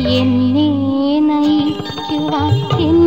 眼里那一束光。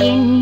in